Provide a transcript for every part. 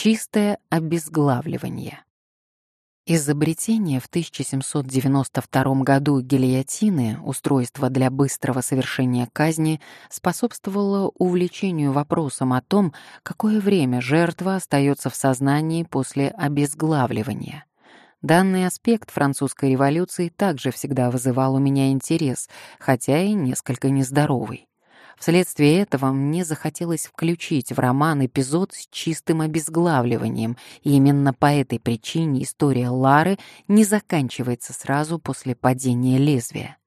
Чистое обезглавливание. Изобретение в 1792 году гильотины, устройства для быстрого совершения казни, способствовало увлечению вопросом о том, какое время жертва остается в сознании после обезглавливания. Данный аспект французской революции также всегда вызывал у меня интерес, хотя и несколько нездоровый. Вследствие этого мне захотелось включить в роман эпизод с чистым обезглавливанием, и именно по этой причине история Лары не заканчивается сразу после падения лезвия.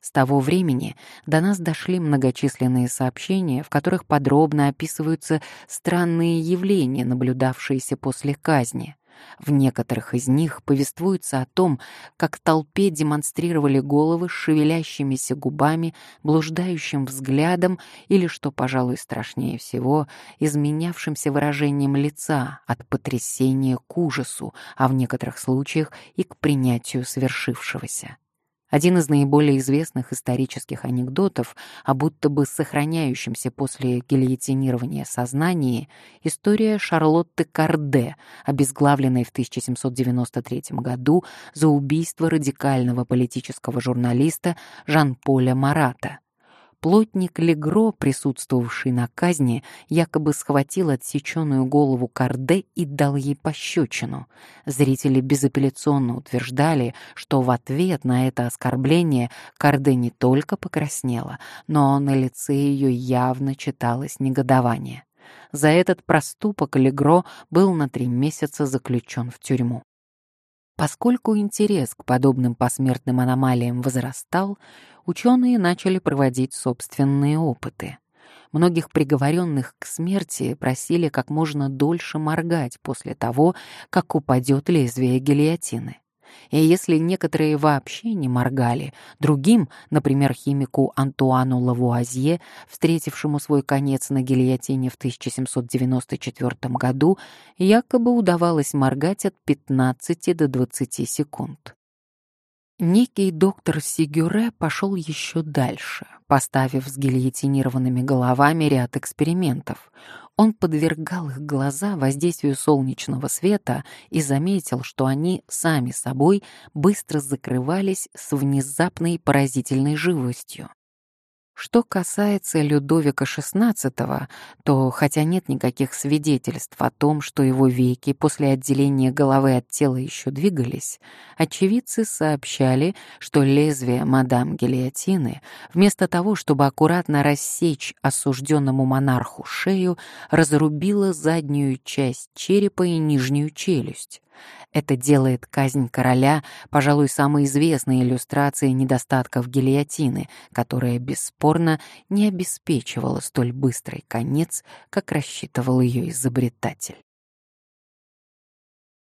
С того времени до нас дошли многочисленные сообщения, в которых подробно описываются странные явления, наблюдавшиеся после казни — в некоторых из них повествуется о том, как толпе демонстрировали головы с шевелящимися губами, блуждающим взглядом или, что, пожалуй, страшнее всего, изменявшимся выражением лица от потрясения к ужасу, а в некоторых случаях и к принятию свершившегося. Один из наиболее известных исторических анекдотов о будто бы сохраняющемся после гильотинирования сознании — история Шарлотты Карде, обезглавленной в 1793 году за убийство радикального политического журналиста Жан-Поля Марата. Плотник Легро, присутствовавший на казни, якобы схватил отсеченную голову Карде и дал ей пощечину. Зрители безапелляционно утверждали, что в ответ на это оскорбление Карде не только покраснела, но на лице ее явно читалось негодование. За этот проступок Легро был на три месяца заключен в тюрьму. Поскольку интерес к подобным посмертным аномалиям возрастал, ученые начали проводить собственные опыты. Многих приговоренных к смерти просили как можно дольше моргать после того, как упадет лезвие гильотины. И если некоторые вообще не моргали, другим, например, химику Антуану Лавуазье, встретившему свой конец на гильотине в 1794 году, якобы удавалось моргать от 15 до 20 секунд. Некий доктор Сигюре пошел еще дальше, поставив с гильотинированными головами ряд экспериментов. Он подвергал их глаза воздействию солнечного света и заметил, что они сами собой быстро закрывались с внезапной поразительной живостью. Что касается Людовика XVI, то, хотя нет никаких свидетельств о том, что его веки после отделения головы от тела еще двигались, очевидцы сообщали, что лезвие мадам Гильотины, вместо того, чтобы аккуратно рассечь осужденному монарху шею, разрубило заднюю часть черепа и нижнюю челюсть. Это делает казнь короля, пожалуй, самой известной иллюстрацией недостатков гильотины, которая бесспорно не обеспечивала столь быстрый конец, как рассчитывал ее изобретатель.